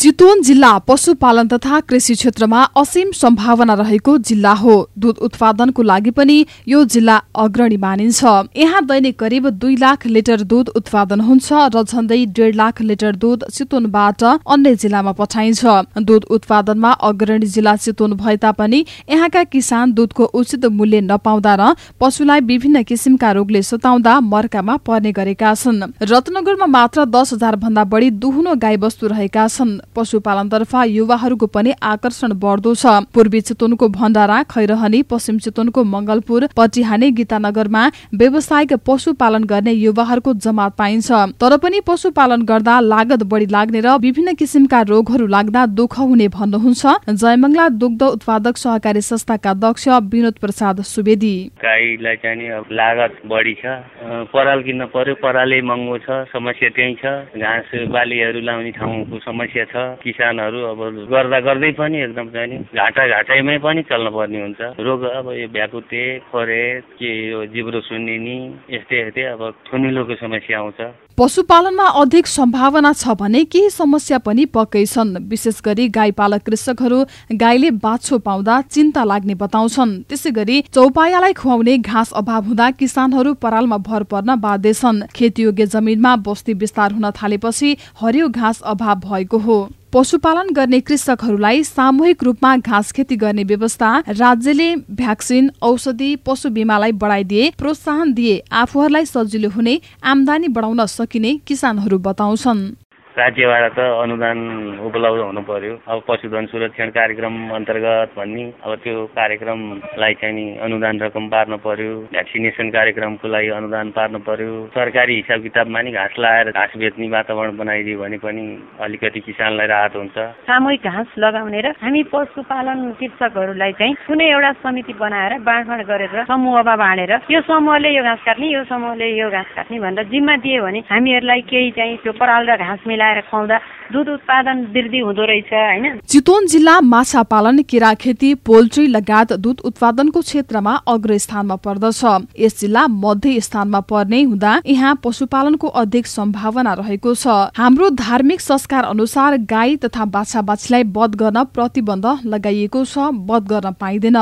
चितवन जिल्ला पशुपालन तथा कृषि क्षेत्रमा असीम सम्भावना रहेको जिल्ला हो। दूध उत्पादनको लागि पनि यो जिल्ला अग्रणी मानिन्छ। यहाँ दैनिक करिब दुई लाख लिटर दूध उत्पादन हुन्छ र झण्डै डेढ लाख लिटर दूध चितवनबाट अन्य जिल्लामा पठाइन्छ। दूध उत्पादनमा अग्रणी जिल्ला चितवन भए तापनि यहाँका किसान दूधको उचित मूल्य नपाउँदा र पशुलाई विभिन्न किसिमका रोगले सताउँदा मर्कामा पर्ने गरेका छन्। रत्नगरमा मात्र दस हजार भन्दा बढी दुहुनो गाई वस्तु रहेका छन्। पशुपालनतर्फ युवाहरूको पनि आकर्षण बढ्दो छ। पूर्वी चितवनको भण्डारा खैरहनी पश्चिम चितवनको मंगलपुर पटिहानी गीतानगरमा व्यावसायिक पशुपालन गर्ने युवाहरूको जमात पाइन्छ। तर पनि पशुपालन गर्दा लागत बढी लाग्ने र विभिन्न किसिमका रोगहरू लाग्दा दुःख हुने भन्नुहुन्छ जयमंगला दुग्ध उत्पादक सहकारी संस्थाका अध्यक्ष विनोद प्रसाद सुवेदी। गाईलाई चाहिँ लागत बढी छ। पराल किन्न पर्यो परालै महँगो छ समस्या त्यही छ। घाँस बालीहरू लाउने ठाउँको समस्या छ। किसानहरू अब गर्दा गर्दै पनि एकदम चाहिँ घाटा घाटाइमै पनि चल्न पर्ने हुन्छ। रोग अब यो भ्याकुते खरे के यो जिब्रो सुन्निनी यस्तै यस्तै अब थुनिलोको समस्या आउँछ। पशुपालनमा अधिक सम्भावना छ भने केही समस्या पनि पक्कै छन् विशेष गरी गाई पालक कृषकहरू गाईले बाछो पाउँदा चिन्ता लाग्ने बताउँछन्। त्यसै गरी चौपायालाई खुवाउने घाँस अभाव हुँदा किसानहरू परालमा भर पर्न बाध्य छन्। खेतीयोग्य जमिनमा बस्ती विस्तार हुन थालेपछि हरियो घाँस अभाव भएको हो। पशुपालन गर्ने कृषकहरूलाई सामूहिक रूपमा घाँस खेती गर्ने व्यवस्था राज्यले भ्याक्सिन औषधि पशु बिमालाई बढाइदिए प्रोत्साहन दिए आफूहरूलाई सजिलो हुने आमदानी बढाउन सकिने किसानहरू बताउँछन्। राज्यबाट त अनुदान उपलब्ध हुनु पर्यो। अब पशुधन सुरक्षण कार्यक्रम अन्तर्गत भन्ने अब त्यो कार्यक्रमलाई चाहिँ नि अनुदान रकम पार्न पर्यो। भ्याक्सिनेसन कार्यक्रमको लागि अनुदान पार्न पर्यो। सरकारी हिसाब किताबमा नि घाँस लगाएर घाँस बेच्ने वातावरण बनाइदियो भने पनि अलिकति किसानलाई राहत हुन्छ। सामूहिक घाँस लगाउने र हामी पशुपालन कृषकहरूलाई चाहिँ कुनै एउटा समिति बनाएर बाँडफाँड गरेर समूहमा बाँडेर यो समूहले यो घाँस काट्ने यो समूहले यो घाँस काट्ने भनेर जिम्मा दियो भने हामीहरूलाई केही चाहिँ त्यो पराल र घाँस मिलाएर मिलाएर खुवाउँदा दुध उत्पादन वृद्धि हुँदो रहेछ होइन? चितवन जिल्ला माछा पालन केरा खेती पोल्ट्री लगायत दुध उत्पादनको क्षेत्रमा अग्र स्थानमा पर्दछ। यस जिल्ला मध्य स्थानमा पर्ने हुँदा यहाँ पशुपालनको अधिक सम्भावना रहेको छ। हाम्रो धार्मिक संस्कार अनुसार गाई तथा बाछा बाछीलाई वध गर्न प्रतिबन्ध लगाइएको छ वध गर्न पाइँदैन।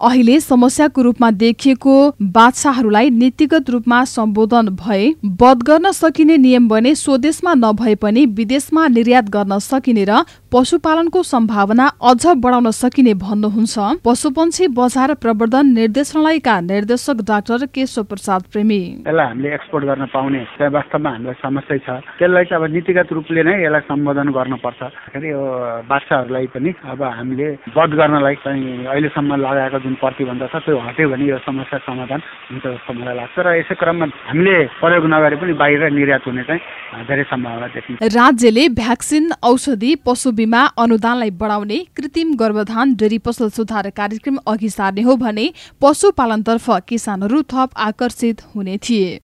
अहिले समस्याको रूपमा देखिएको बाछाहरूलाई नीतिगत रूपमा सम्बोधन भए वध गर्न सकिने नियम बने स्वदेशमा नभए पनि विदेशमा निर्यात गर्न सकिने र पशुपालनको सम्भावना अझ बढाउन सकिने भन्नुहुन्छ। पशुपन्छी बजार प्रवर्धन निर्देशनालयका निर्देशक डाक्टर केशव प्रसाद प्रेमी। यसलाई हामीले एक्सपोर्ट गर्न पाउने वास्तवमा हामीलाई समस्या छ। त्यसलाई चाहिँ अब नीतिगत रूपले नै यसलाई सम्बोधन गर्नुपर्छ। यो बाछाहरूलाई पनि अब हामीले वध गर्नलाई चाहिँ अहिलेसम्म लगाएको जुन प्रतिबन्ध छ त्यो हट्यो भने यो समस्या समाधान हुन्छ जस्तो मलाई लाग्छ। र यसै क्रममा हामीले प्रयोग नगरे पनि बाहिर निर्यात हुने चाहिँ धेरै सम्भावना देखिन्छ। राज्यले भ्याक्सिन औषधि पशु बिमा अनुदानलाई बढाउने कृत्रिम गर्भधान डेरी पसल सुधार कार्यक्रम अघि सार्ने हो भने पशुपालनतर्फ किसानहरू थप आकर्षित हुने थिए।